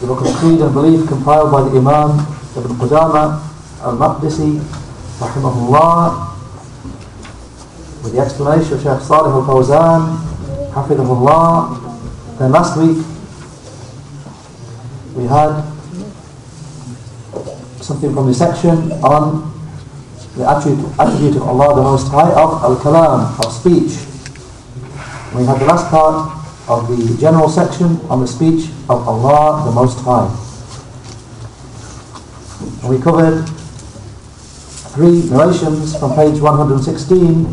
the book of Creed and Belief compiled by the Imam Ibn Qudama al-Maqdisi rahimahullah with the explanation of Shaykh Salih al-Fawzan hafidhahullah then last week we had something from the section on the attribute, attribute of Allah the Most High of al-kalam, of speech. We had the last part of the general section on the speech of Allah the Most High. And we covered three narrations from page 116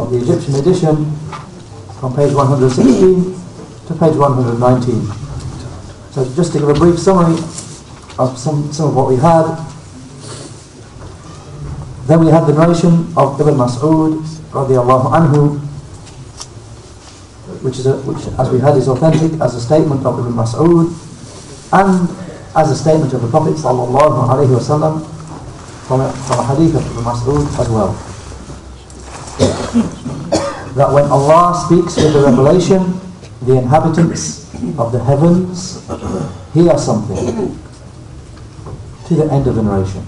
of the Egyptian edition, from page 116 to page 119. So just to give a brief summary of some, some of what we had, then we had the narration of Ibn Mas'ud radiallahu anhu which is a, which as we heard is authentic as a statement of Ibn Mas'ud and as a statement of the Prophet sallallahu alaihi wasallam from from a hadith of Ibn Mas'ud as well. that when Allah speaks with the revelation, the inhabitants of the heavens hear something to the end of the narration.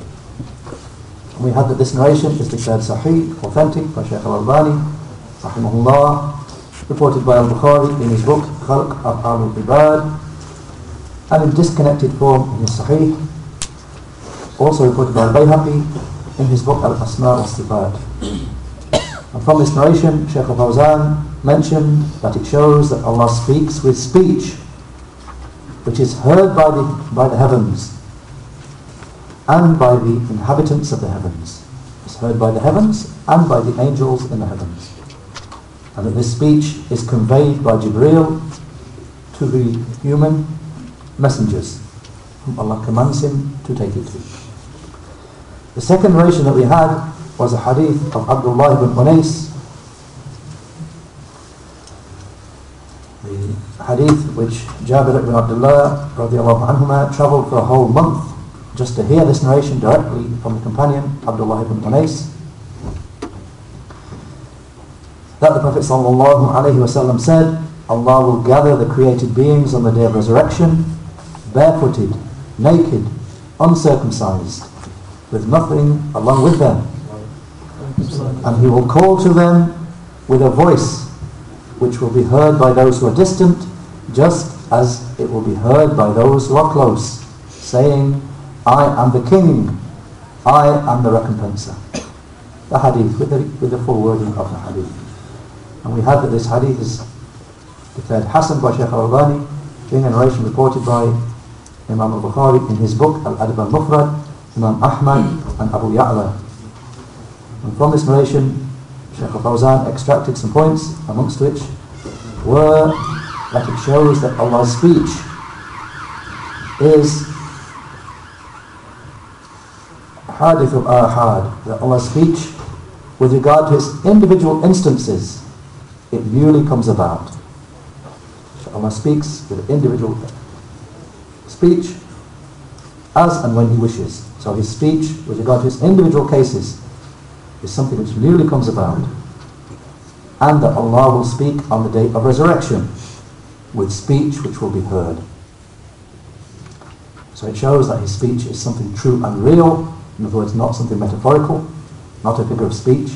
And we had that this narration is declared sahih, authentic by Shaykh al-Albani, rahimahullah, reported by Al-Bukhari in his book Khalq Af'al al-Ibad and in disconnected form in his Sahih also reported by Al-Bayhaqi in his book Al-Asma al-Sifat and from this narration Shaykh al-Fawzan mentioned that it shows that Allah speaks with speech which is heard by the, by the heavens and by the inhabitants of the heavens. It's heard by the heavens and by the angels in the heavens and that this speech is conveyed by Jibreel to the human messengers whom Allah commands him to take it to. The second narration that we had was a hadith of Abdullah ibn Unais the hadith which Jabir ibn Abdullah travelled for a whole month just to hear this narration directly from the companion Abdullah ibn Unais that the Prophet ﷺ said, Allah will gather the created beings on the day of resurrection, barefooted, naked, uncircumcised, with nothing along with them. And He will call to them with a voice which will be heard by those who are distant, just as it will be heard by those who are close, saying, I am the King, I am the recompenser. The hadith, with the, with the full wording of the hadith. And we had that this hadith is declared Hassan by Shaykh al-Albani, being a narration reported by Imam al-Bukhari in his book Al-Adab al-Mufrad, Imam Ahmad and Abu Ya'la. And from this narration, Shaykh al-Fawzan extracted some points, amongst which were that it shows that Allah's speech is hadith al-ahad, that Allah's speech with regard to his individual instances it merely comes about. So Allah speaks with individual speech as and when He wishes. So His speech with regard to His individual cases is something which merely comes about. And that Allah will speak on the day of resurrection with speech which will be heard. So it shows that His speech is something true and real, in other words, not something metaphorical, not a figure of speech.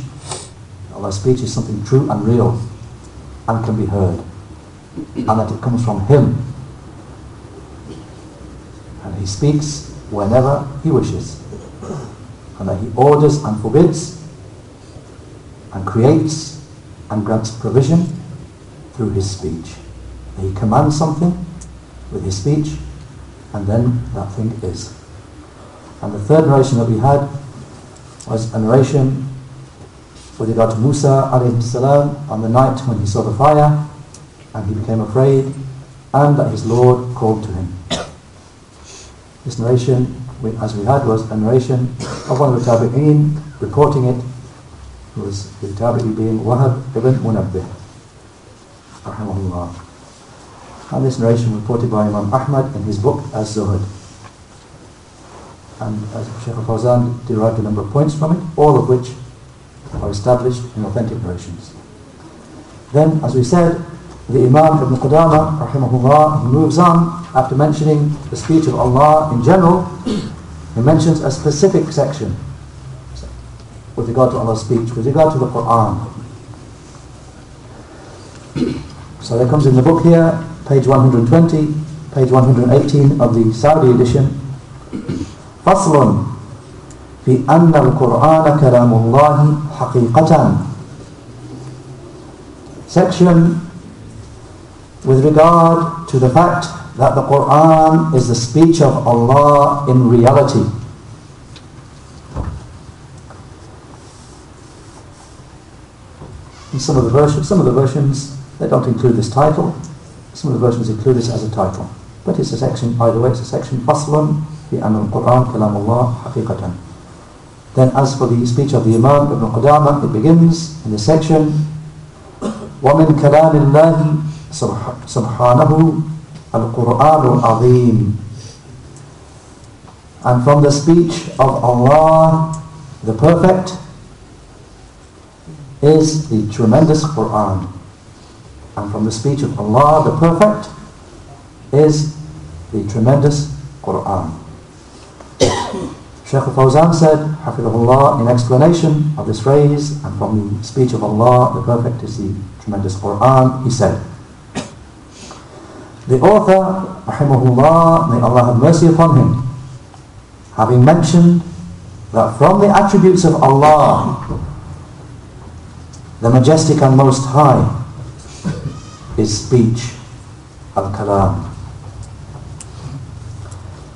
Allah's speech is something true and real and can be heard and that it comes from him. And he speaks whenever he wishes and that he orders and forbids and creates and grants provision through his speech. He commands something with his speech and then that thing is. And the third narration that we had was a narration with regard to Musa salam on the night when he saw the fire and he became afraid and that his Lord called to him. This narration, as we had, was a narration of one of the Tabi'een reporting it, who was the Tabi'i being Wahab ibn Munabbih. And this narration reported by Imam Ahmad in his book Az-Zuhud. And as Shaykh al-Fawzan derived a number of points from it, all of which are established in authentic narrations. Then, as we said, the Imam Ibn Qudama, rahimahullah, he moves on after mentioning the speech of Allah in general, he mentions a specific section with regard to Allah's speech, with regard to the Qur'an. So that comes in the book here, page 120, page 118 of the Saudi edition. Faslun في أن القرآن كلام الله حقيقة Section with regard to the fact that the Quran is the speech of Allah in reality. In some of the versions, some of the versions they don't include this title. Some of the versions include this as a title, but it's a section. By the way, it's a section فصل في أن القرآن كلام الله حقيقة. Then, as for the speech of the Imam Ibn Qudama, it begins in the section ومن كلام الله سبحانه القرآن العظيم and from the speech of Allah the perfect is the tremendous Quran and from the speech of Allah the perfect is the tremendous Quran Shaykh al-Fawzan said Hafidhullah in explanation of this phrase and from the speech of Allah the perfect is the tremendous Quran he said the author, rahimahullah, may Allah have mercy upon him, having mentioned that from the attributes of Allah, the majestic and most high, is speech, al-kalam,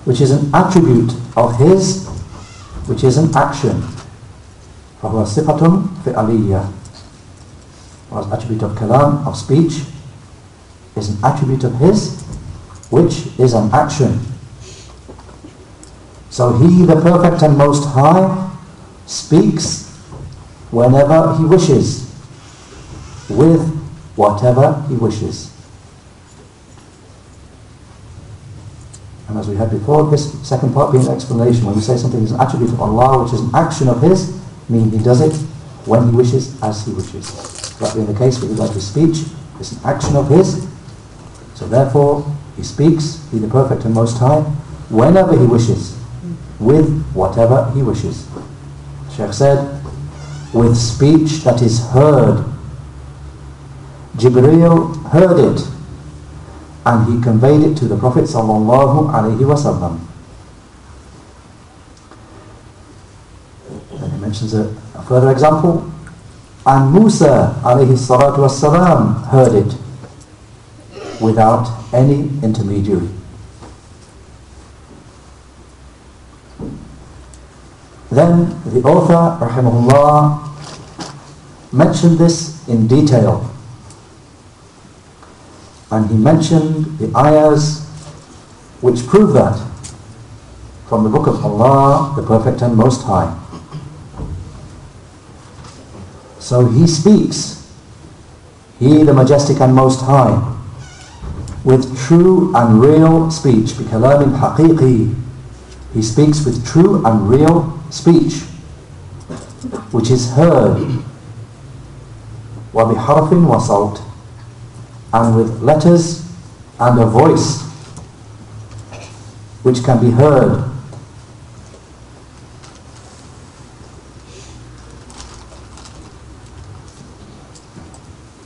which is an attribute of His, which is an action. فهو صفة فعلية. Was attribute of kalam, of speech, is an attribute of His, which is an action. So He, the Perfect and Most High, speaks whenever He wishes, with whatever He wishes. And as we had before, this second part being an explanation. When we say something is an attribute of Allah, which is an action of His, meaning He does it when He wishes, as He wishes. That being the case with regard to speech, it's an action of His, so therefore, he speaks, he the perfect and most high, whenever he wishes, with whatever he wishes. Sheikh said, with speech that is heard. Jibreel heard it, and he conveyed it to the Prophet sallallahu. Then he mentions a, a further example. And Musa alayhi salatu wasalam heard it without any intermediary. Then the author, rahimahullah, mentioned this in detail. And he mentioned the ayahs which prove that from the book of Allah, the Perfect and Most High. So he speaks, he the Majestic and Most High, with true and real speech بكلام حقيقي he speaks with true and real speech which is heard وبحرف وصوت and with letters and a voice which can be heard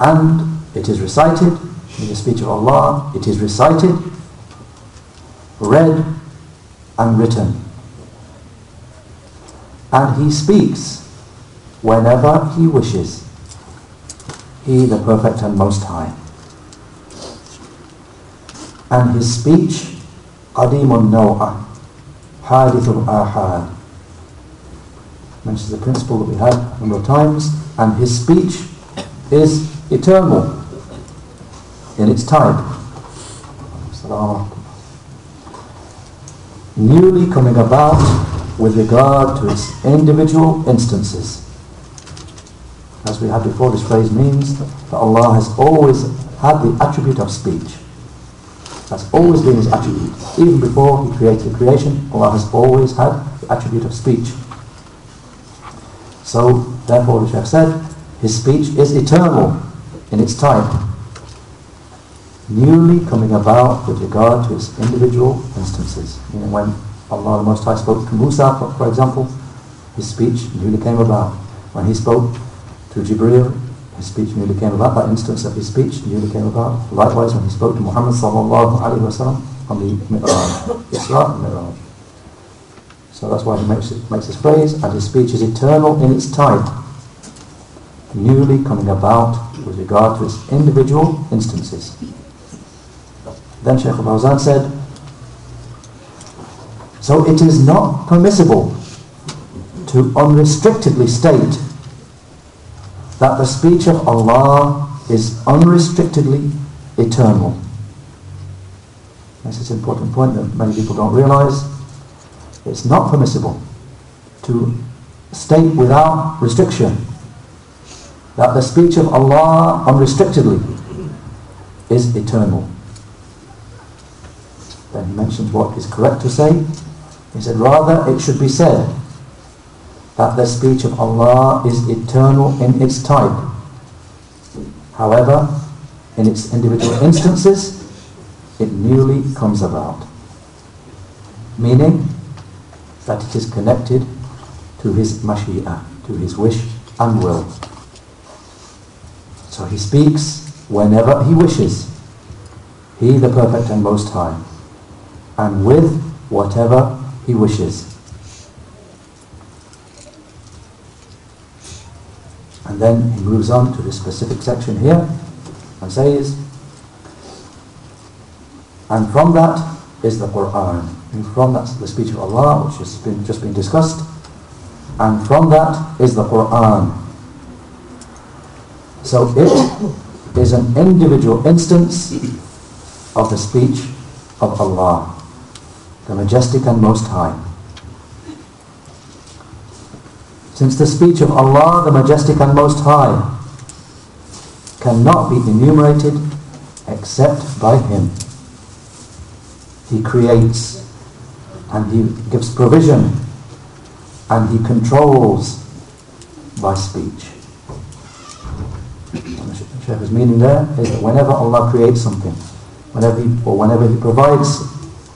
and it is recited in the speech of Allah, it is recited, read and written. And he speaks whenever he wishes. He the perfect and most high And his speech, قديم النوع حادث الآحاد mentions the principle that we had a number of times and his speech is eternal in its type. newly coming about with regard to its individual instances. As we had before, this phrase means that Allah has always had the attribute of speech. That's always been his attribute. Even before he created creation, Allah has always had the attribute of speech. So, therefore, the Shaykh said, his speech is eternal in its type, newly coming about with regard to its individual instances. Meaning when Allah the Most High spoke to Musa, for example, his speech newly came about. When he spoke to Jibreel, his speech newly came about. That instance of his speech newly came about. Likewise, when he spoke to Muhammad sallallahu alaihi wasallam on the Mi'raj, Isra Mi'raj. So that's why he makes, it, makes this phrase, and his speech is eternal in its type, newly coming about with regard to its individual instances. Then Shaykh al-Fawzan said, so it is not permissible to unrestrictedly state that the speech of Allah is unrestrictedly eternal. This is an important point that many people don't realize. It's not permissible to state without restriction that the speech of Allah unrestrictedly is eternal. Then he mentions what is correct to say. He said, rather it should be said that the speech of Allah is eternal in its type. However, in its individual instances, it newly comes about. Meaning that it is connected to his mashi'ah, to his wish and will. So he speaks whenever he wishes. He the perfect and most high. And with whatever he wishes. And then he moves on to the specific section here and says, and from that is the Qur'an. And from that the speech of Allah, which has been, just been discussed. And from that is the Qur'an. So it is an individual instance of the speech of Allah, the Majestic and Most High. Since the speech of Allah, the Majestic and Most High, cannot be enumerated except by Him. He creates and He gives provision and He controls by speech. Shaykh's meaning there is that whenever Allah creates something, whenever he, or whenever He provides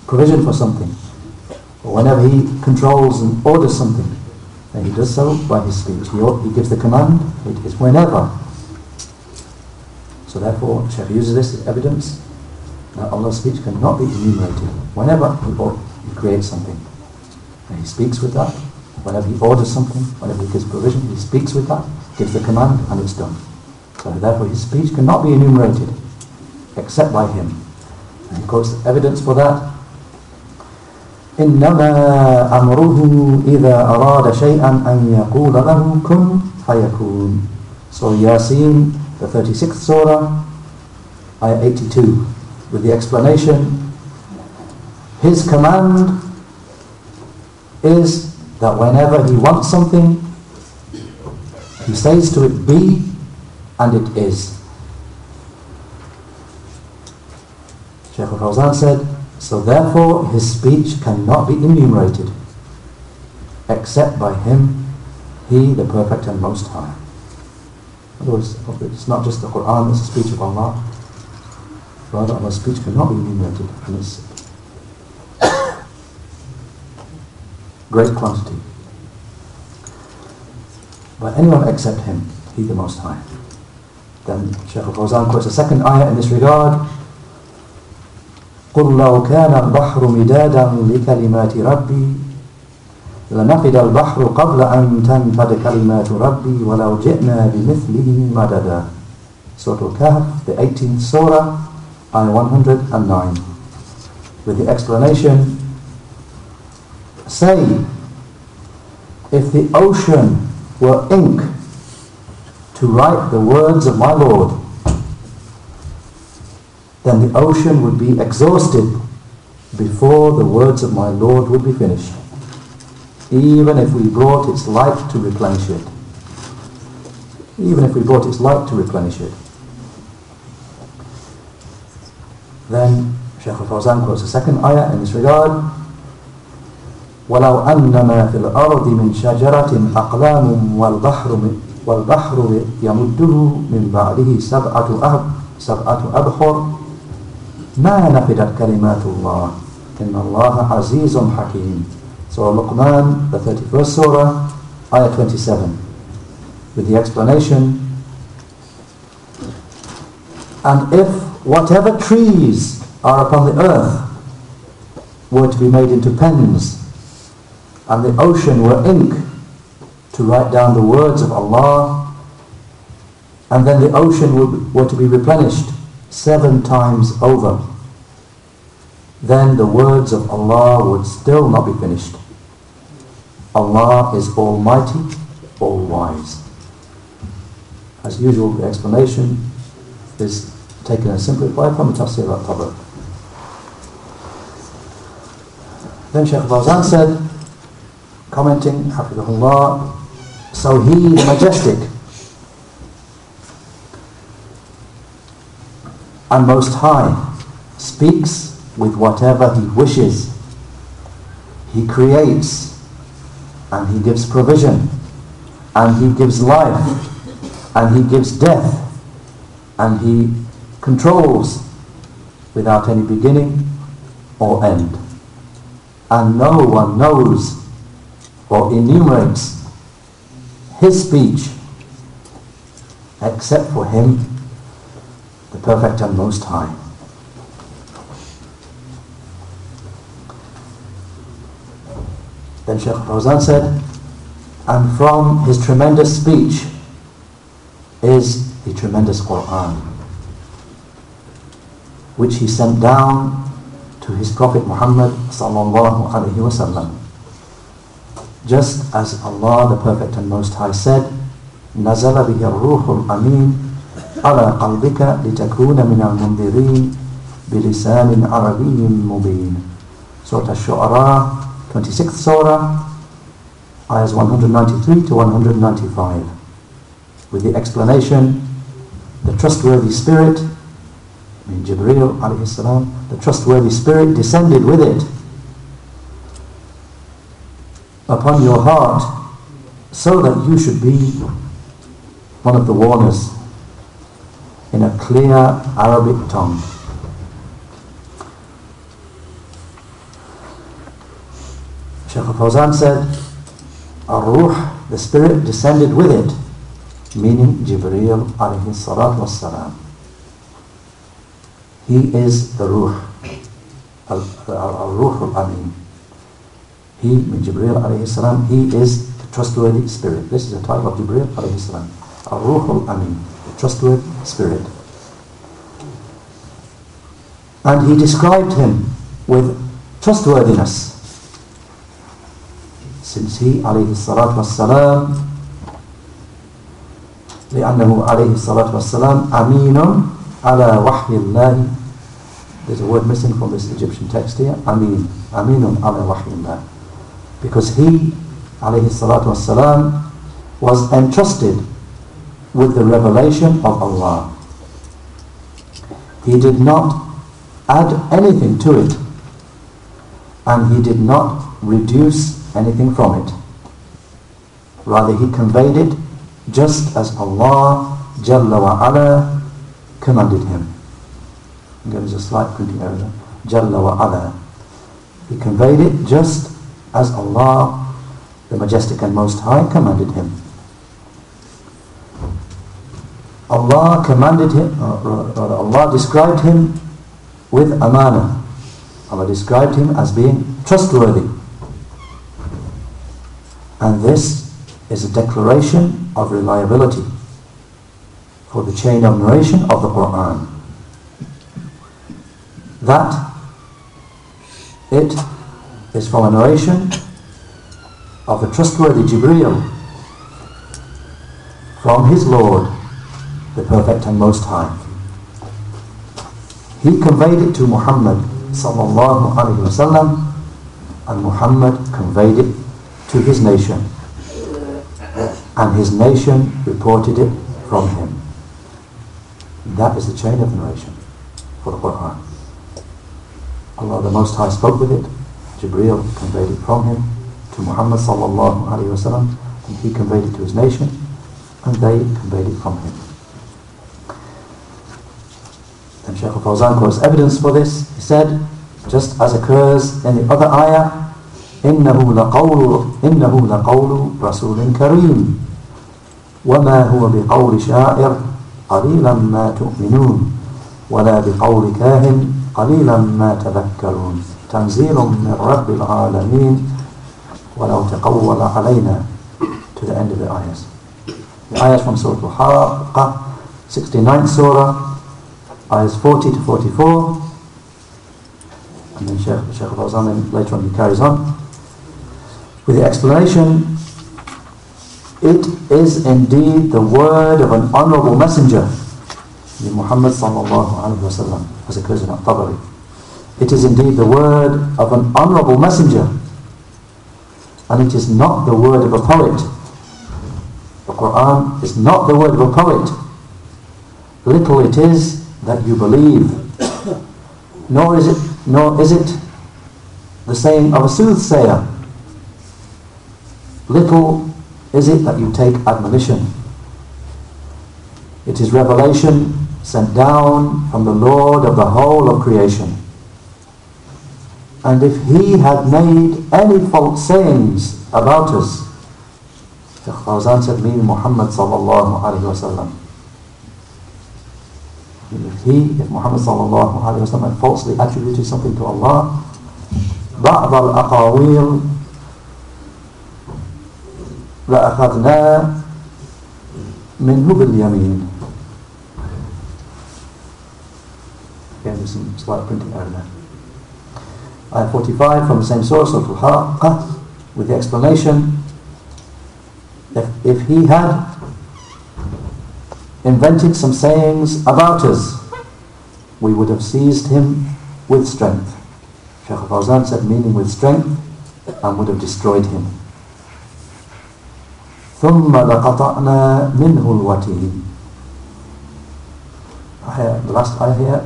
provision for something, or whenever He controls and orders something, and he does so by his speech. He, he gives the command, it is whenever. So therefore, Shaykh uses this as evidence that Allah's speech cannot be enumerated. Whenever he, he creates something, and he speaks with that. Whenever he orders something, whenever he gives provision, he speaks with that, gives the command, and it's done. So therefore his speech cannot be enumerated, except by him. And he quotes evidence for that إنما أمره إذا أراد شيئا أن يقول له كن فيكون So Yasin, the 36th surah, ayah 82, with the explanation, his command is that whenever he wants something, he says to it be, and it is. Shaykh al-Fawzan said, so therefore his speech cannot be enumerated except by him, he the perfect and most high. In other words, it's not just the Quran, it's the speech of Allah. Rather, Allah's speech cannot be enumerated in its great quantity. By anyone except him, he the most high. Then Shaykh al-Fawzan quotes a second ayah in this regard, قل لو كان البحر مدادا لكلمات ربي لنفد البحر قبل أن تنفد كلمات ربي ولو جئنا بمثله مددا Surah Al-Kahf, the 18th Surah, Ayah 109 with the explanation Say, if the ocean were ink to write the words of my Lord then the ocean would be exhausted before the words of my Lord would be finished, even if we brought its light to replenish it. Even if we brought its light to replenish it. Then Shaykh al-Fawzan quotes a second ayah in this regard. ولو أن ما في الأرض من شجرة أقلام والبحر والبحر يمده من بعده سبعة أب سبعة أبحر ما نفدت كلمات الله إن الله عزيز حكيم Surah Luqman, the 31st Surah, Ayah 27 with the explanation and if whatever trees are upon the earth were to be made into pens and the ocean were ink to write down the words of Allah and then the ocean were to be replenished seven times over then the words of Allah would still not be finished. Allah is Almighty, All-Wise. As usual, the explanation is taken and simplified from the Tafsir al-Tabari. Then Shaykh Fawzan said, commenting, Hafidhullah, so he, the majestic, and most high, speaks with whatever he wishes. He creates, and he gives provision, and he gives life, and he gives death, and he controls without any beginning or end. And no one knows or enumerates his speech except for him, the perfect and most high. Then Shaykh Fawzan said, and from his tremendous speech is the tremendous Qur'an, which he sent down to his Prophet Muhammad sallallahu alaihi wasallam. Just as Allah the Perfect and Most High said, نزل به الروح الأمين على قلبك لتكون من المنذرين بلسان عربي مبين Surah Ash-Shu'ara, 26th Surah, ayahs 193 to 195 with the explanation the trustworthy spirit I mean Jibreel alayhi salam the trustworthy spirit descended with it upon your heart so that you should be one of the warners in a clear Arabic tongue. Shaykh al-Fawzan said, Ar-Ruh, the Spirit descended with it, meaning Jibreel alayhi salatu wassalam. He is the Ruh, Al-Ruh al-Amin. He, Jibreel alayhi salam, he is the trustworthy spirit. This is the title of Jibreel alayhi salam. Ar-Ruh al-Amin, trustworthy spirit. And he described him with trustworthiness. Since he alayhi salatu wassalam, لأنه عليه الصلاة والسلام أمين على وحي الله There's a word missing from this Egyptian text here. Amin. Aminun ala wahyillah because he, alayhi salatu wasalam, was entrusted with the revelation of Allah. He did not add anything to it, and he did not reduce anything from it. Rather, he conveyed it just as Allah Jalla wa Ala commanded him. There is a slight printing error. Jalla wa Ala. He conveyed it just as Allah, the Majestic and Most High, commanded him. Allah commanded him, uh, Allah described him with amana. Allah described him as being trustworthy. And this is a declaration of reliability for the chain of narration of the Quran. That it is from a narration of the trustworthy Jibreel from his Lord, the Perfect and Most High. He conveyed it to Muhammad sallallahu alayhi wasallam and Muhammad conveyed it to his nation and his nation reported it from him. That is the chain of narration for the Quran. Allah the Most High spoke with it, Jibreel conveyed it from him to Muhammad sallallahu alayhi wasallam and he conveyed it to his nation and they conveyed it from him And Shaykh al-Fawzan quotes evidence for this. He said, just as occurs in the other ayah, إنه لقول إنه لقول رسول كريم وما هو بقول شاعر قليلا ما تؤمنون ولا بقول كاهن قليلا ما تذكرون تنزيل من رب العالمين ولو تقول علينا to the end of the ayahs. The ayahs from Surah Al-Haqqa, 69th Surah, ayahs 40 to 44. And then Shaykh, Shaykh al-Fawzan later on he carries on with the explanation. It is indeed the word of an honourable messenger Muhammad sallallahu alaihi wasallam as it occurs in Al-Tabari it is indeed the word of an honourable messenger and it is not the word of a poet. The Quran is not the word of a poet. Little it is that you believe. Nor is it nor is it the saying of a soothsayer. Little is it that you take admonition. It is revelation sent down from the Lord of the whole of creation. And if he had made any false sayings about us Shaykh Fawzan said meaning Muhammad sallallahu alayhi wa sallam if he, if Muhammad sallallahu alayhi wa sallam had falsely attributed something to Allah بعض الأقاويل لأخذنا منه باليمين Again, there's some slight printing error there. Ayah 45 from the same source, of Al-Haqqa, with the explanation, if, if he had invented some sayings about us, we would have seized him with strength. Shaykh Fawzan said meaning with strength and would have destroyed him. ثم لقطعنا منه الوتين The last ayah here,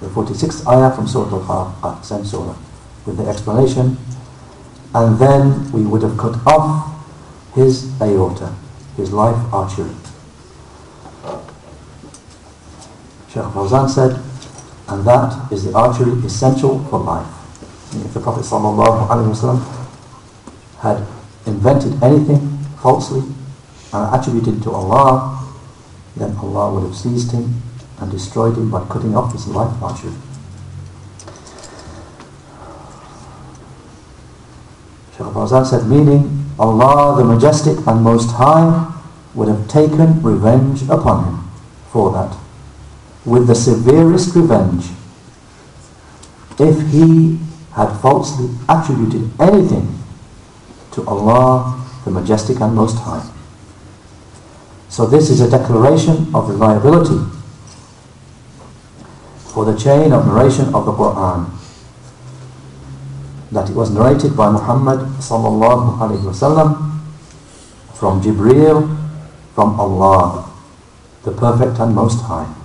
the 46th ayah from Surah Al-Haqqa, same surah, with the explanation, and then we would have cut off his aorta, his life artery. Shaykh Fawzan said, and that is the artery essential for life. If the Prophet ﷺ had invented anything falsely and attributed to Allah, then Allah would have seized him and destroyed him by cutting off his life artery. Shaykh Fawzan said, meaning Allah the Majestic and Most High would have taken revenge upon him for that, with the severest revenge, if he had falsely attributed anything to Allah the Majestic and Most High. So this is a declaration of reliability for the chain of narration of the Quran. That it was narrated by Muhammad sallallahu alayhi wasallam from Jibreel from Allah, the Perfect and Most High.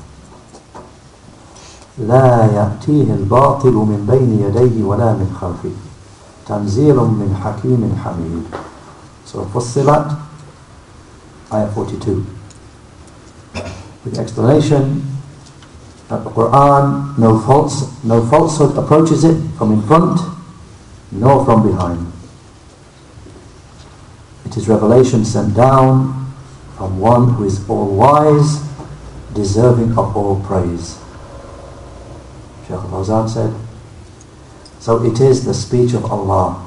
لا يأتيه الباطل من بين يديه ولا من خلفه تنزيل من حكيم حميد So فصلت ayah 42 with the explanation that the Quran no false no falsehood approaches it from in front nor from behind it is revelation sent down from one who is all wise deserving of all praise Shaykh al-Fawzan said. So it is the speech of Allah.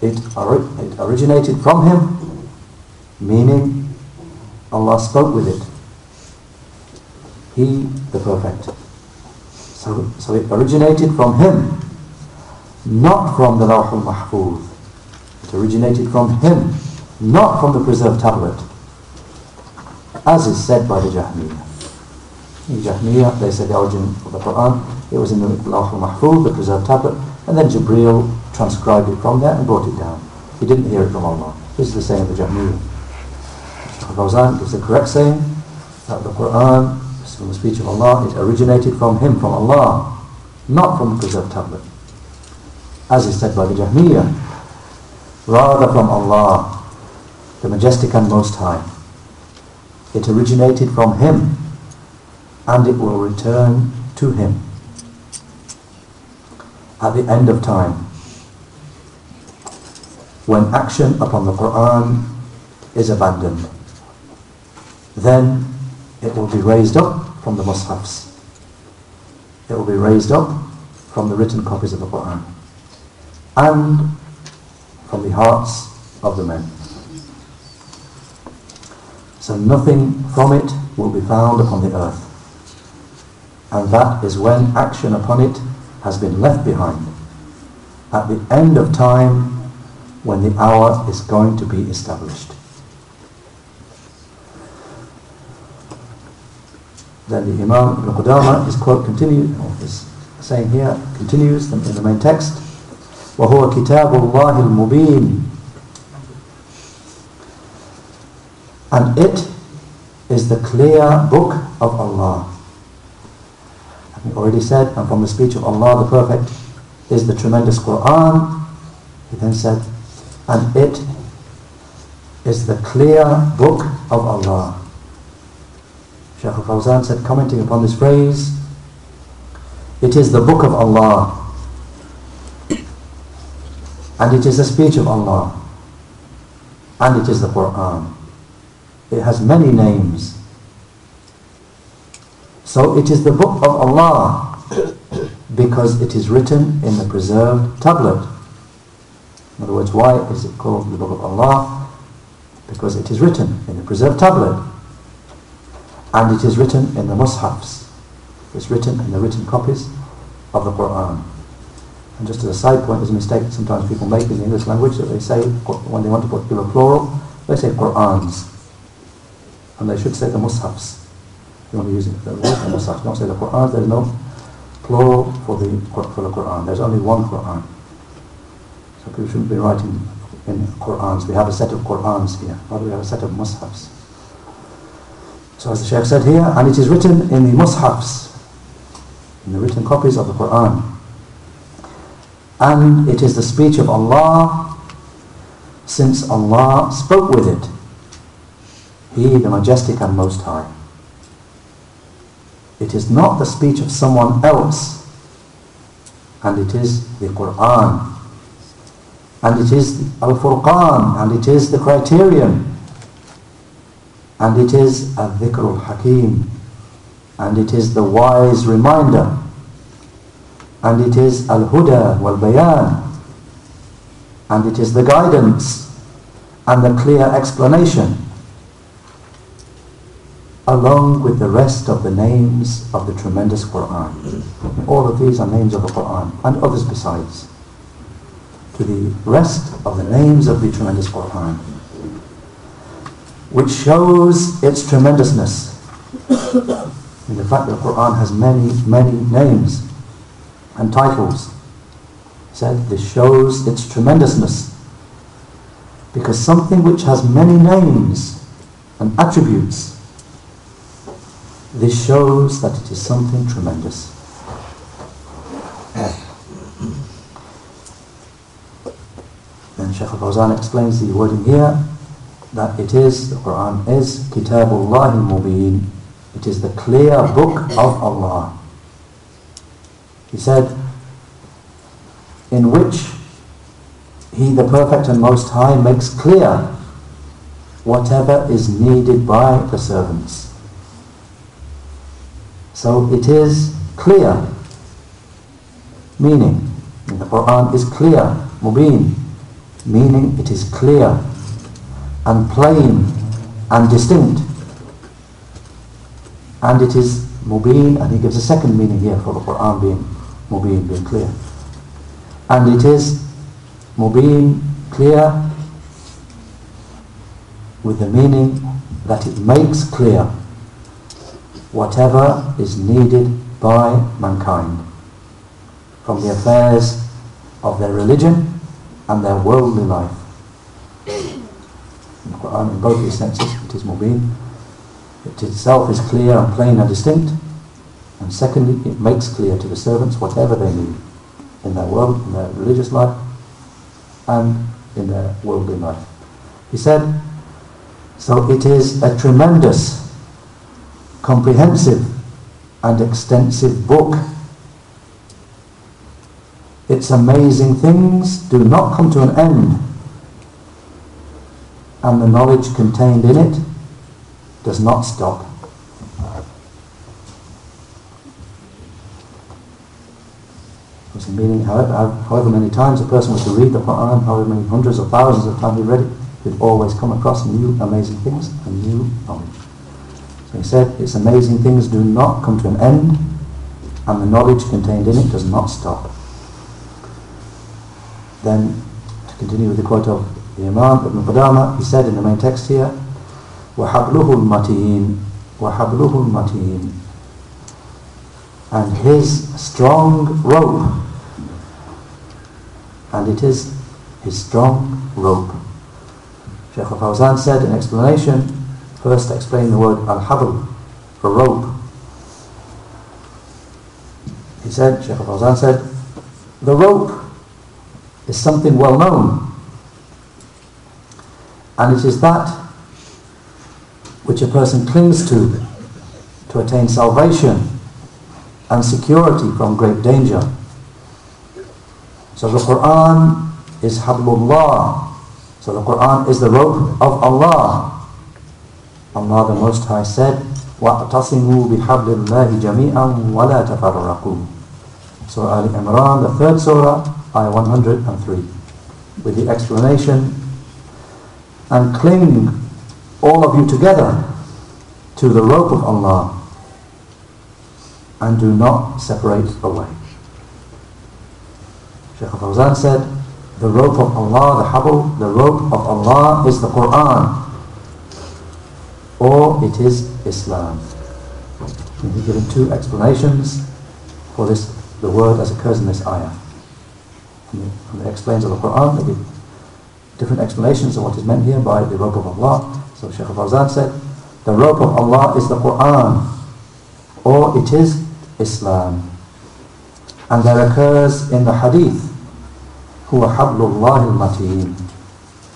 It, it originated from him meaning Allah spoke with it. He the perfect so, so it originated from him not from the Lawh al-Mahfuz it originated from him not from the preserved tablet as is said by the Jahmiyyah Jahmiyyah they say the origin of the Quran it was in the Lawh al-Mahfuz, the preserved tablet, and then Jibreel transcribed it from there and brought it down. He didn't hear it from Allah. This is the saying of the Jahmiyyah. Fawzan gives the correct saying that the Quran from the speech of Allah, it originated from him, from Allah, not from the preserved tablet. As is said by the Jahmiyyah, rather from Allah, the Majestic and Most High. It originated from him and it will return to him at the end of time. When action upon the Quran is abandoned then it will be raised up from the mushafs. It will be raised up from the written copies of the Quran and from the hearts of the men. So nothing from it will be found upon the earth and that is when action upon it has been left behind at the end of time when the hour is going to be established. Then the Imam Ibn Qudama, his quote continues, is saying here, continues in the main text, وَهُوَ كِتَابُ اللَّهِ الْمُبِينِ And it is the clear book of Allah. Already said, and from the speech of Allah the Perfect is the tremendous Quran. He then said, and it is the clear book of Allah. Shaykh al-Fawzan said, commenting upon this phrase, it is the book of Allah. And it is the speech of Allah. And it is the Quran. It has many names. So it is the book of Allah because it is written in the preserved tablet. In other words, why is it called the book of Allah? Because it is written in the preserved tablet. And it is written in the mushafs. It's written in the written copies of the Quran. And just as a side point, there's a mistake sometimes people make in the English language that they say, when they want to put give a plural, they say Qur'ans. And they should say the mushafs you want to use it, the word and such. Don't say the Quran. There's no plural for the for the Quran. There's only one Quran. So people shouldn't be writing in Qurans. We have a set of Qurans here. Rather, we have a set of mushafs. So as the Shaykh said here, and it is written in the mushafs, in the written copies of the Quran. And it is the speech of Allah, since Allah spoke with it. He, the Majestic and Most High. It is not the speech of someone else. And it is the Quran. And it is Al-Furqan. And it is the criterion. And it is Al-Dhikr al-Hakim. And it is the wise reminder. And it is Al-Huda wal-Bayan. And it is the guidance and the clear explanation along with the rest of the names of the tremendous Quran. All of these are names of the Quran and others besides. To the rest of the names of the tremendous Quran, which shows its tremendousness in the fact that the Quran has many, many names and titles. Said this shows its tremendousness because something which has many names and attributes this shows that it is something tremendous. Then Shaykh al-Fawzan explains the wording here that it is, the Quran is Kitabullah al-Mubin. It is the clear book of Allah. He said, in which He the Perfect and Most High makes clear whatever is needed by the servants. So it is clear. Meaning, the Quran is clear, mubin. Meaning it is clear and plain and distinct. And it is mubin, and he gives a second meaning here for the Quran being mubin, being clear. And it is mubin, clear, with the meaning that it makes clear whatever is needed by mankind. from the affairs of their religion and their worldly life. In Quran, in both these senses, it is mubin. It itself is clear and plain and distinct. And secondly, it makes clear to the servants whatever they need in their world, in their religious life, and in their worldly life. He said, so it is a tremendous, comprehensive and extensive book. Its amazing things do not come to an end and the knowledge contained in it does not stop. meaning however, however many times a person was to read the Quran, however many hundreds or thousands of times he read it, he'd always come across new amazing things and new knowledge. He said its amazing things do not come to an end and the knowledge contained in it does not stop. Then, to continue with the quote of the Imam Ibn Qudama, he said in the main text here, وَحَبْلُهُ الْمَتِينَ وَحَبْلُهُ الْمَتِينَ And his strong rope and it is his strong rope. Shaykh al-Fawzan said in explanation, first explain the word al-habl, for rope. He said, Shaykh al-Fawzan said, the rope is something well known and it is that which a person clings to to attain salvation and security from great danger. So the Quran is Hablullah. So the Quran is the rope of Allah. Allah the Most High said, وَاعْتَصِمُوا بِحَبْلِ اللَّهِ جَمِيعًا وَلَا تَفَرَّقُوا Surah Al Imran, the third surah, ayah 103, with the explanation and cling all of you together to the rope of Allah and do not separate away. Shaykh Fawzan said, the rope of Allah, the habl, the rope of Allah is the Quran or it is Islam. And he's given two explanations for this, the word as occurs in this ayah. And the explains of the Quran, they give different explanations of what is meant here by the rope of Allah. So Shaykh Fawzan said, the rope of Allah is the Quran, or it is Islam. And there occurs in the hadith, huwa hablullah al-mateen.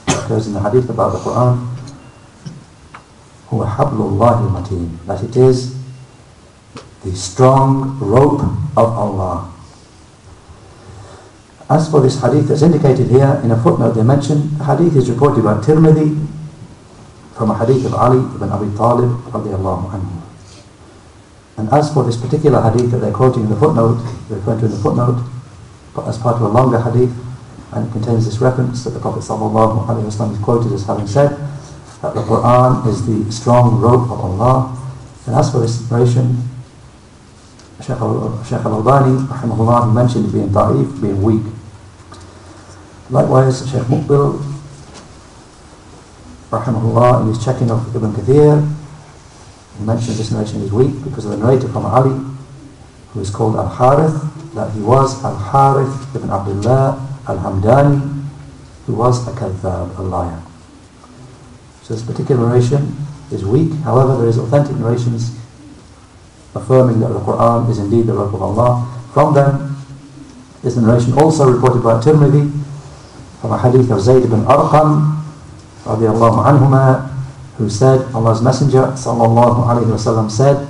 occurs in the hadith about the Quran, huwa hablullah al-mateen. That it is the strong rope of Allah. As for this hadith that's indicated here in a footnote they mention, hadith is reported by Tirmidhi from a hadith of Ali ibn Abi Talib radiallahu anhu. And as for this particular hadith that they're quoting in the footnote, referring to in the footnote, as part of a longer hadith, and it contains this reference that the Prophet sallallahu alaihi wasallam is quoted as having said that the Quran is the strong rope of Allah. And as for this narration, Shaykh al-Albani, rahimahullah, mentioned being da'if, being weak. Likewise, Shaykh Muqbil, rahimahullah, in his checking of Ibn Kathir, he mentions this narration is weak because of the narrator from Ali, who is called Al-Harith, that he was Al-Harith ibn Abdullah Al-Hamdani, who was a kadhab, a liar. So this particular narration is weak, however there is authentic narrations affirming that the Quran is indeed the rope of Allah. From them is the narration also reported by Tirmidhi from a hadith of Zayd ibn Arqam radiallahu anhuma who said, Allah's Messenger sallallahu alayhi wasallam said,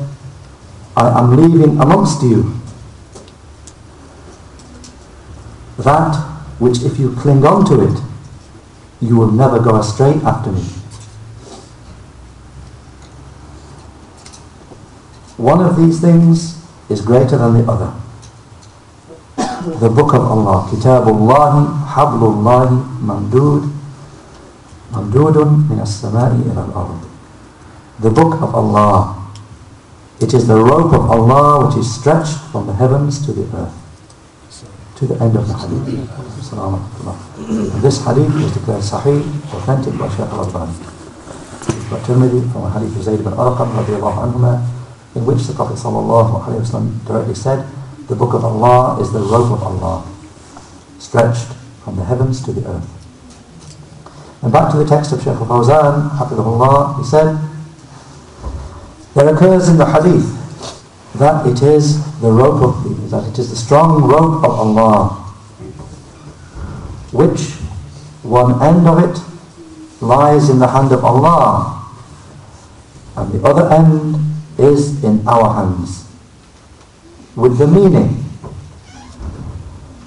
I am leaving amongst you that which if you cling on to it, you will never go astray after me. One of these things is greater than the other. The Book of Allah, Kitabullahi, Hablullahi, Mamdud, Mamdudun min as-sama'i ila al-ard. The Book of Allah. It is the rope of Allah which is stretched from the heavens to the earth. To the end of the hadith. And this hadith was declared sahih, authentic by Shaykh al-Albani. But Tirmidhi from a hadith of Zayd ibn Arqam radiallahu anhuma in which the Prophet ﷺ directly said, The book of Allah is the rope of Allah, stretched from the heavens to the earth. And back to the text of Shaykh al-Fawzan, Hafidhullah, he said, there occurs in the hadith that it is the rope of that it is the strong rope of Allah, which one end of it lies in the hand of Allah, and the other end is in our hands. With the meaning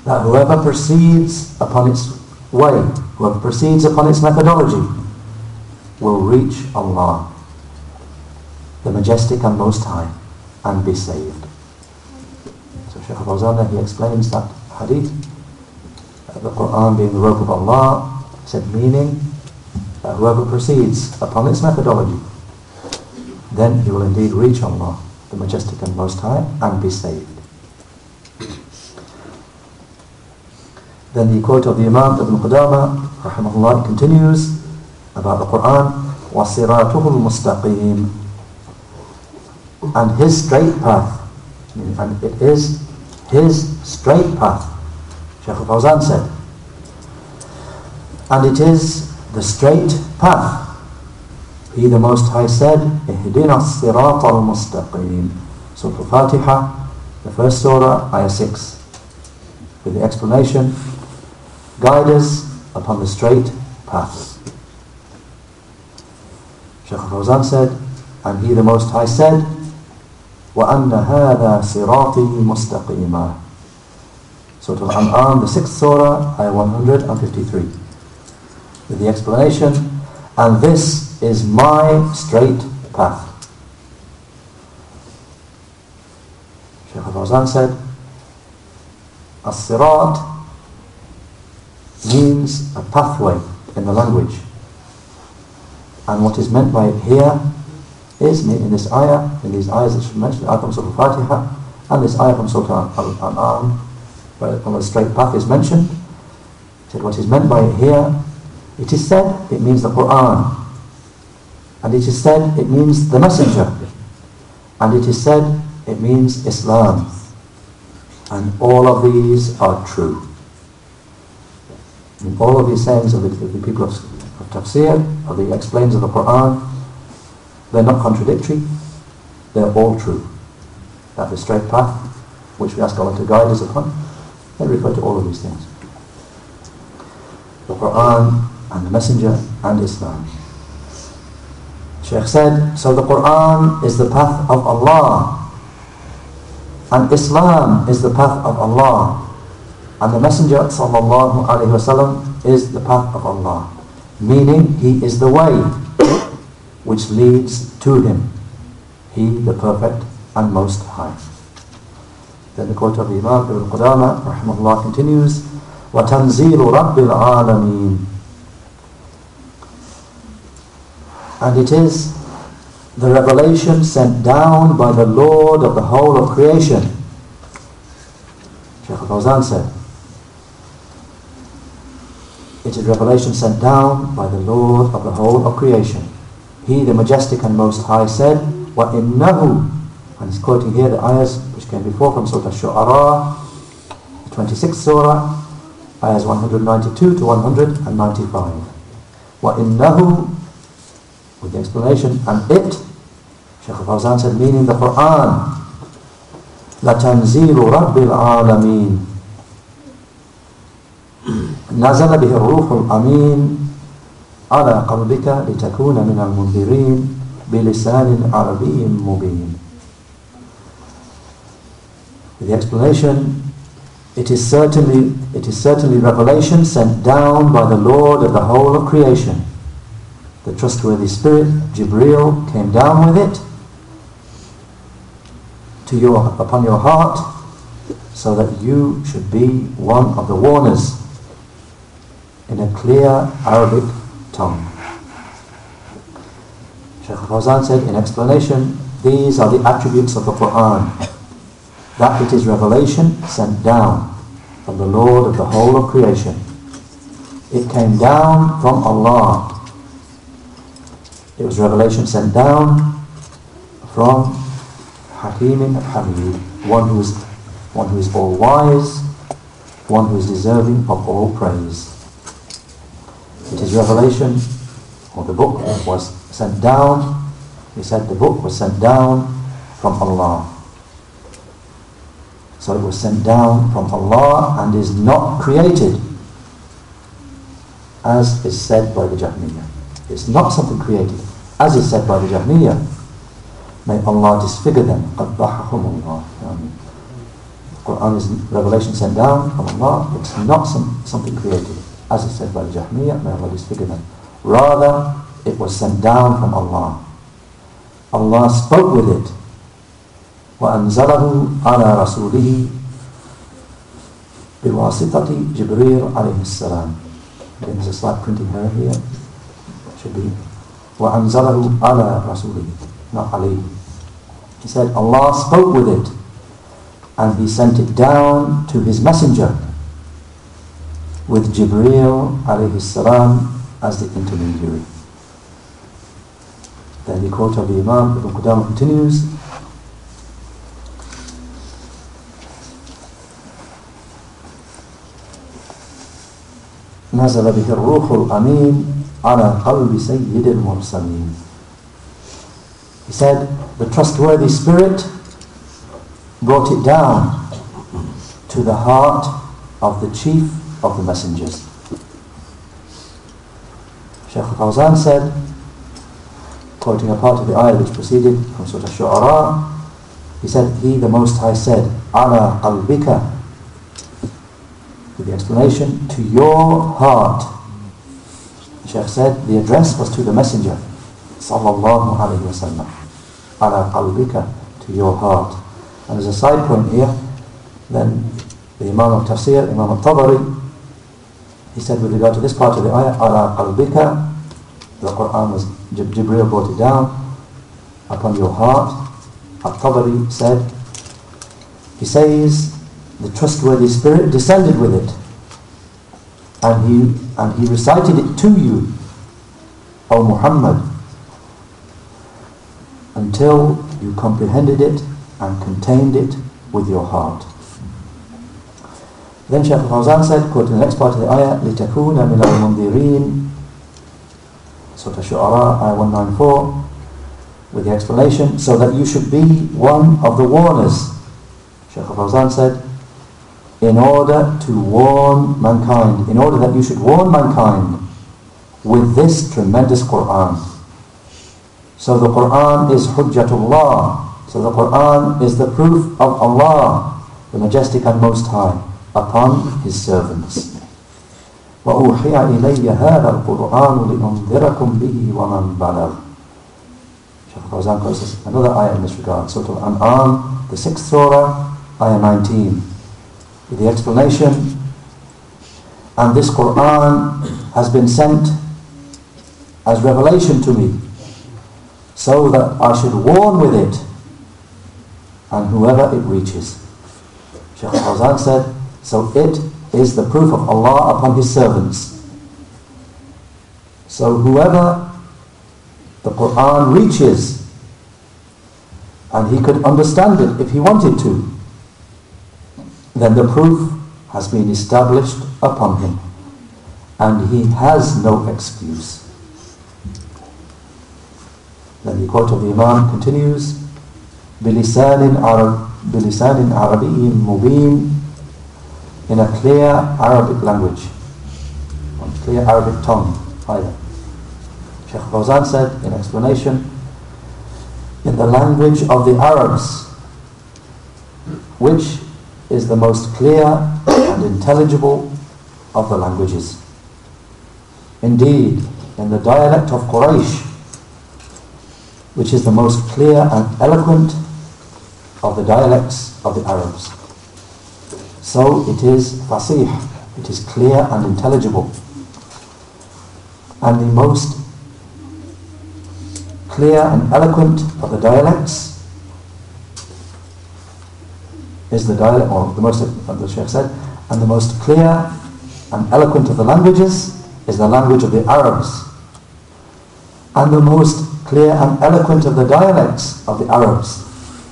that whoever proceeds upon its way, whoever proceeds upon its methodology, will reach Allah, the Majestic and Most High, and be saved. So Shaykh al-Fawzana, he explains that hadith, uh, the Quran being the rope of Allah, said meaning that whoever proceeds upon its methodology, then he will indeed reach Allah, the Majestic and Most High, and be saved. Then the quote of the Imam Ibn Qudama, rahimahullah, continues about the Quran, وَصِرَاتُهُ الْمُسْتَقِيمِ And his straight path, and it is his straight path, Shaykh al-Fawzan said, and it is the straight path. He the Most High said, اهدنا الصراط المستقيم Surah Al-Fatiha, the first surah, ayah 6. With the explanation, guide us upon the straight path. Shaykh Fawzan said, and he the Most High said, وَأَنَّ هَذَا صِرَاطِي مُسْتَقِيمًا Surah Al-An'am, the sixth surah, ayah 153. With the explanation, and this is my straight path. Shaykh Al-Fawzan said, As-Sirat means a pathway in the language. And what is meant by it here is in this ayah, in these ayahs that should mention, the ayah from Surah Al-Fatiha, and this ayah from Surah Al-An'am, where on the straight path is mentioned. He said what is meant by it here, it is said it means the Quran. And it is said it means the messenger. And it is said it means Islam. And all of these are true. And all of these sayings of the, the people of, of tafsir, of the explains of the Quran, they're not contradictory, they're all true. That the straight path, which we ask Allah to guide us upon, they refer to all of these things. The Quran and the Messenger and Islam. Shaykh said, so the Quran is the path of Allah and Islam is the path of Allah and the Messenger sallallahu alaihi wasallam is the path of Allah, meaning he is the way which leads to him, he the perfect and most high. Then the quote of the Imam Ibn Qudama rahimahullah continues, وَتَنْزِيلُ رَبِّ الْعَالَمِينَ And it is the revelation sent down by the Lord of the whole of creation. Shaykh al-Fawzan said, it is revelation sent down by the Lord of the whole of creation. He, the Majestic and Most High, said, وَإِنَّهُ And he's quoting here the ayahs which came before from Surah Shu'ara, the 26th surah, ayahs 192 to 195. وَإِنَّهُ With the explanation, and it, Shaykh al-Fawzan said, meaning the Quran, لَتَنْزِيلُ رَبِّ الْعَالَمِينَ نزل به الروح الأمين على قلبك لتكون من المنذرين بلسان عربي مبين The explanation it is certainly it is certainly revelation sent down by the Lord of the whole of creation the trustworthy spirit Jibril came down with it to your upon your heart so that you should be one of the warners in a clear Arabic tongue. Shaykh Fawzan said in explanation, these are the attributes of the Quran. That it is revelation sent down from the Lord of the whole of creation. It came down from Allah. It was revelation sent down from Hakim Hamid, one who is one who is all wise, one who is deserving of all praise. It is revelation, or the book was sent down. He said the book was sent down from Allah. So it was sent down from Allah and is not created, as is said by the Jahmiyyah. It's not something created, as is said by the Jahmiyyah. May Allah disfigure them. قَبَّحَهُمُ اللَّهِ Quran is revelation sent down from Allah. It's not some, something created. As it said by the Jahmiyyah, may Allah disfigure them. Rather, it was sent down from Allah. Allah spoke with it. وأنزله على رسوله بواسطة جبريل عليه السلام. Again, there's a slight printing error here. It should be وأنزله على رسوله, not عليه. He said Allah spoke with it and he sent it down to his messenger with Jibreel alayhi salam as the intermediary. Then the quote of the Imam Ibn Qudamah continues نزل به الروح الأمين على قلب سيد المرسلين He said, the trustworthy spirit brought it down to the heart of the chief of the messengers. Shaykh al-Fawzan said, quoting a part of the ayah which proceeded from Surah Shu'ara, he said, He, the Most High, said, Ala qalbika, with the explanation, to your heart. Shaykh said, the address was to the messenger, sallallahu alayhi wa sallam. Ala qalbika, to your heart. And as a side point here, then the Imam of Tafsir, Imam al-Tabari, he said with regard to this part of the ayah, ala qalbika, the Quran was, Jibreel brought it down upon your heart. Al-Tabari said, he says, the trustworthy spirit descended with it. And he, and he recited it to you, O Muhammad, until you comprehended it and contained it with your heart. Then Shaykh al-Fawzan said, quoting the next part of the ayah, لِتَكُونَ مِنَ الْمُنذِرِينَ Surah Shu'ara, ayah 194, with the explanation, so that you should be one of the warners. Shaykh al-Fawzan said, in order to warn mankind, in order that you should warn mankind with this tremendous Qur'an. So the Qur'an is Hujjatullah, so the Quran is the proof of Allah, the Majestic and Most High, upon His servants. وَأُوحِيَ إِلَيَّ هَذَا الْقُرْآنُ لِأُنذِرَكُمْ بِهِ وَمَنْ بَلَغْ Shaykh Fawzan quotes another ayah in this regard, Surah Al-An'am, the sixth surah, ayah 19, the explanation, and this Qur'an has been sent as revelation to me, so that I should warn with it and whoever it reaches. Shaykh Fawzan said, so it is the proof of Allah upon His servants. So whoever the Qur'an reaches, and he could understand it if he wanted to, then the proof has been established upon him, and he has no excuse. Then the quote of the Imam continues, بلسان عرب بلسان عربي مبين in a clear Arabic language on clear Arabic tongue either Sheikh Fawzan said in explanation in the language of the Arabs which is the most clear and intelligible of the languages indeed in the dialect of Quraysh which is the most clear and eloquent of the dialects of the Arabs. So it is fasih, it is clear and intelligible. And the most clear and eloquent of the dialects is the dialect, or the most, the Sheikh said, and the most clear and eloquent of the languages is the language of the Arabs. And the most clear and eloquent of the dialects of the Arabs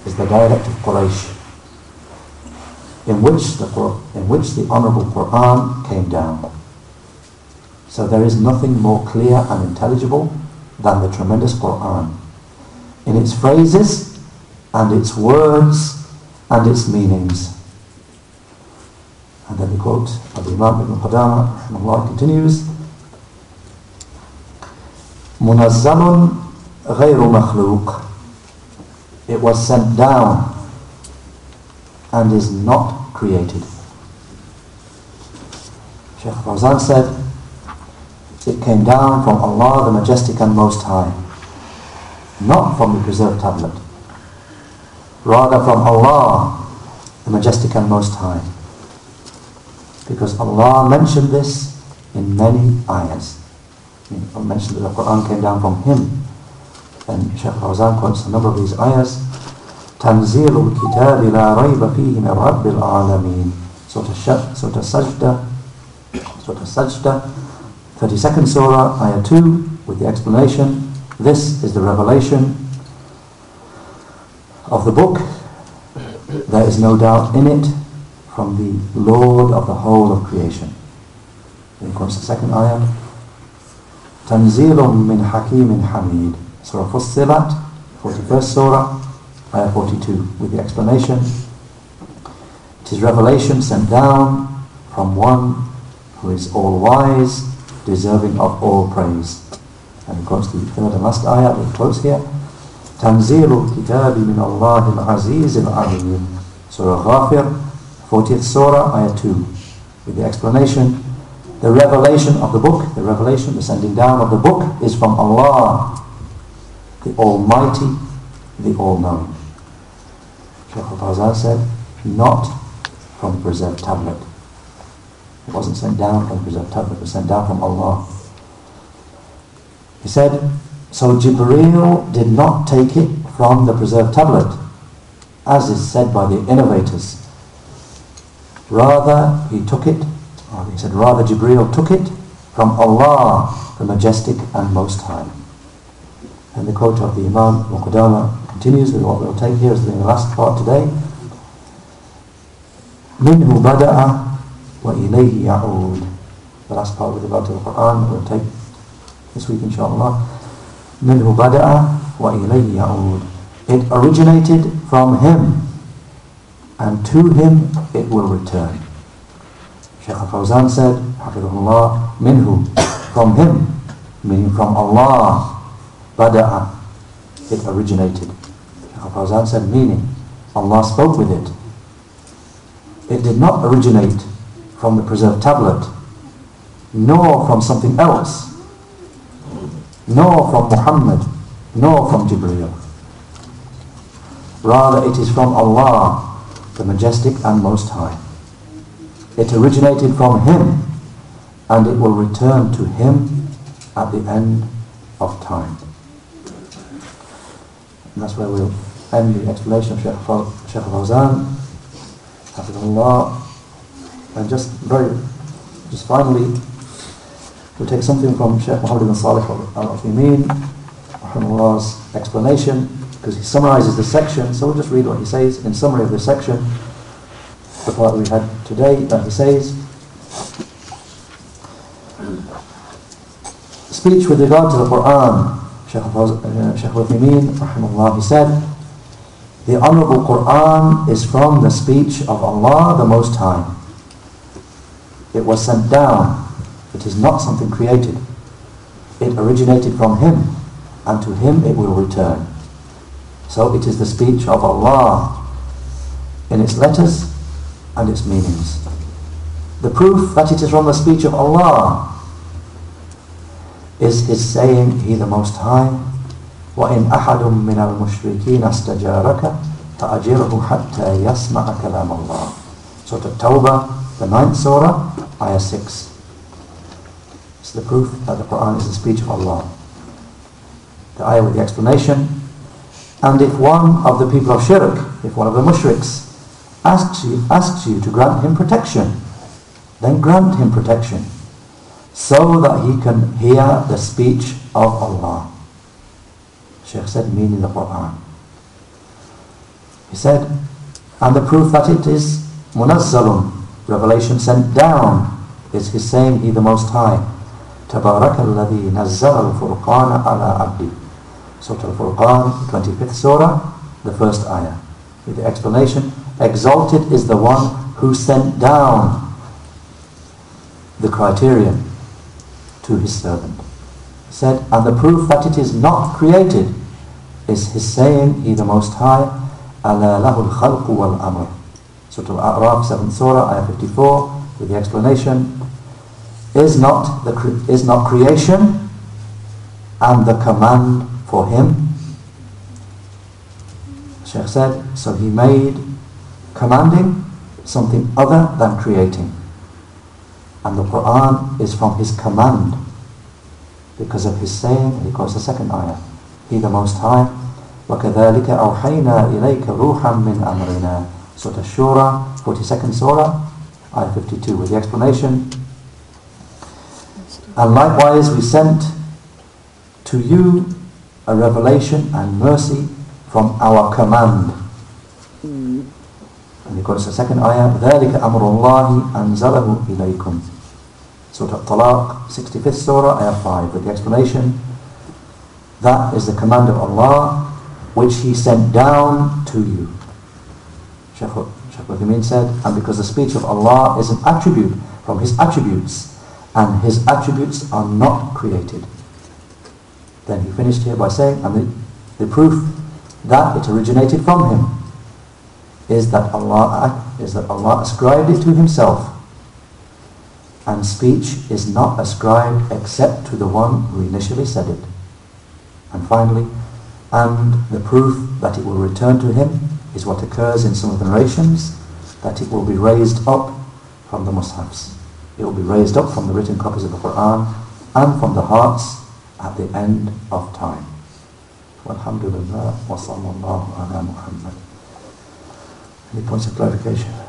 is the dialect of Quraysh. in which the, in which the Honourable Quran came down. So there is nothing more clear and intelligible than the tremendous Quran in its phrases and its words and its meanings. And then the quote of the Imam Ibn Qudama, Allah continues, منزل غير مخلوق It was sent down and is not created. Sheikh Fawzan said, It came down from Allah the Majestic and Most High, not from the preserved tablet rather from Allah, the Majestic and Most High. Because Allah mentioned this in many ayahs. I mentioned that the Qur'an came down from Him. And Shaykh Fawzan quotes a number of these ayahs. تنزيل الكتاب لا ريب فيه من رب العالمين Surah, Surah Sajda Surah Sajda 32nd Surah, Ayah 2 with the explanation This is the revelation of the book There is no doubt in it from the Lord of the whole of creation Then comes the second ayah تنزيل من حكيم حميد Surah Fussilat 41st Surah Ayah 42 with the explanation. It is revelation sent down from one who is all-wise, deserving of all praise. And he quotes the third and last ayah that he quotes here. تنزيل الكتاب من الله العزيز العليم Surah Ghafir, 40th Surah, Ayah 2 with the explanation the revelation of the book, the revelation, the sending down of the book is from Allah, the Almighty, the All-Knowing. Shaykh al-Fawzan said, not from the preserved tablet. It wasn't sent down from the preserved tablet, it was sent down from Allah. He said, so Jibreel did not take it from the preserved tablet, as is said by the innovators. Rather, he took it, or he said, rather Jibreel took it from Allah, the Majestic and Most High. And the quote of the Imam Ibn Qudama continues with what we'll take here as the last part today. منه بدأ وإليه يعود The last part with about the Qur'an we'll take this week inshallah. منه بدأ وإليه يعود It originated from him and to him it will return. Shaykh al-Fawzan said, Hafidhullah, minhu, from him, meaning from Allah, bada'a, it originated. Fawzan said meaning. Allah spoke with it. It did not originate from the preserved tablet, nor from something else, nor from Muhammad, nor from Jibreel. Rather, it is from Allah, the Majestic and Most High. It originated from Him, and it will return to Him at the end of time. And that's where we'll and the explanation of Sheikh Fawzan, Hafidullah, and just very, just finally, we'll take something from Sheikh Muhammad ibn Salih al-Uthaymeen, explanation, because he summarizes the section, so we'll just read what he says in summary of the section, the part we had today, that he says, speech with regard to the Quran, Sheikh, uh, Sheikh Uthaymeen, Rahimahullah, he said, the Honorable Quran is from the speech of Allah the Most High. It was sent down. It is not something created. It originated from Him, and to Him it will return. So it is the speech of Allah in its letters and its meanings. The proof that it is from the speech of Allah is His saying, He the Most High, وإن أحد من المشركين استجارك فأجره حتى يسمع كلام الله Surah Tawbah, the ninth surah, ayah 6. It's the proof that the Quran is the speech of Allah. The ayah with the explanation. And if one of the people of shirk, if one of the mushriks, asks you, asks you to grant him protection, then grant him protection, so that he can hear the speech of Allah. Sheikh said, meaning the Quran. He said, and the proof that it is munazzalun, revelation sent down, is his saying, He the Most High. تبارك الذي نزل الفرقان على عبده Surah Al-Furqan, 25th Surah, the first ayah. With the explanation, exalted is the one who sent down the criterion to his servant. He said, and the proof that it is not created is his saying, He the Most High, أَلَا لَهُ الْخَلْقُ وَالْأَمْرُ Surah Al-A'raf, 7th Surah, ayah 54, with the explanation, is not, the, is not creation and the command for him. Sheikh said, so he made commanding something other than creating. And the Quran is from his command because of his saying, he quotes the second ayah, He the Most High, وَكَذَلِكَ أَوْحَيْنَا إِلَيْكَ رُوحًا مِّنْ أَمْرِنَا Surah Shura, 42nd Surah, ayah 52, with the explanation, and likewise we sent to you a revelation and mercy from our command. Mm. And of course the second ayah, ذَلِكَ أَمْرُ اللَّهِ أَنْزَلَهُ إِلَيْكُمْ Surah Al-Talaq, 65th Surah, ayah 5, with the explanation, that is the command of Allah which He sent down to you. Shaykh Uthaymeen said, and because the speech of Allah is an attribute from His attributes, and his attributes are not created. Then he finished here by saying, and the, the proof that it originated from him is that Allah is that Allah ascribed it to himself. And speech is not ascribed except to the one who initially said it. And finally, and the proof that it will return to him is what occurs in some of the narrations, that it will be raised up from the mushafs. It will be raised up from the written copies of the Quran and from the hearts at the end of time. Alhamdulillah wa sallallahu ala Muhammad. Any points of clarification?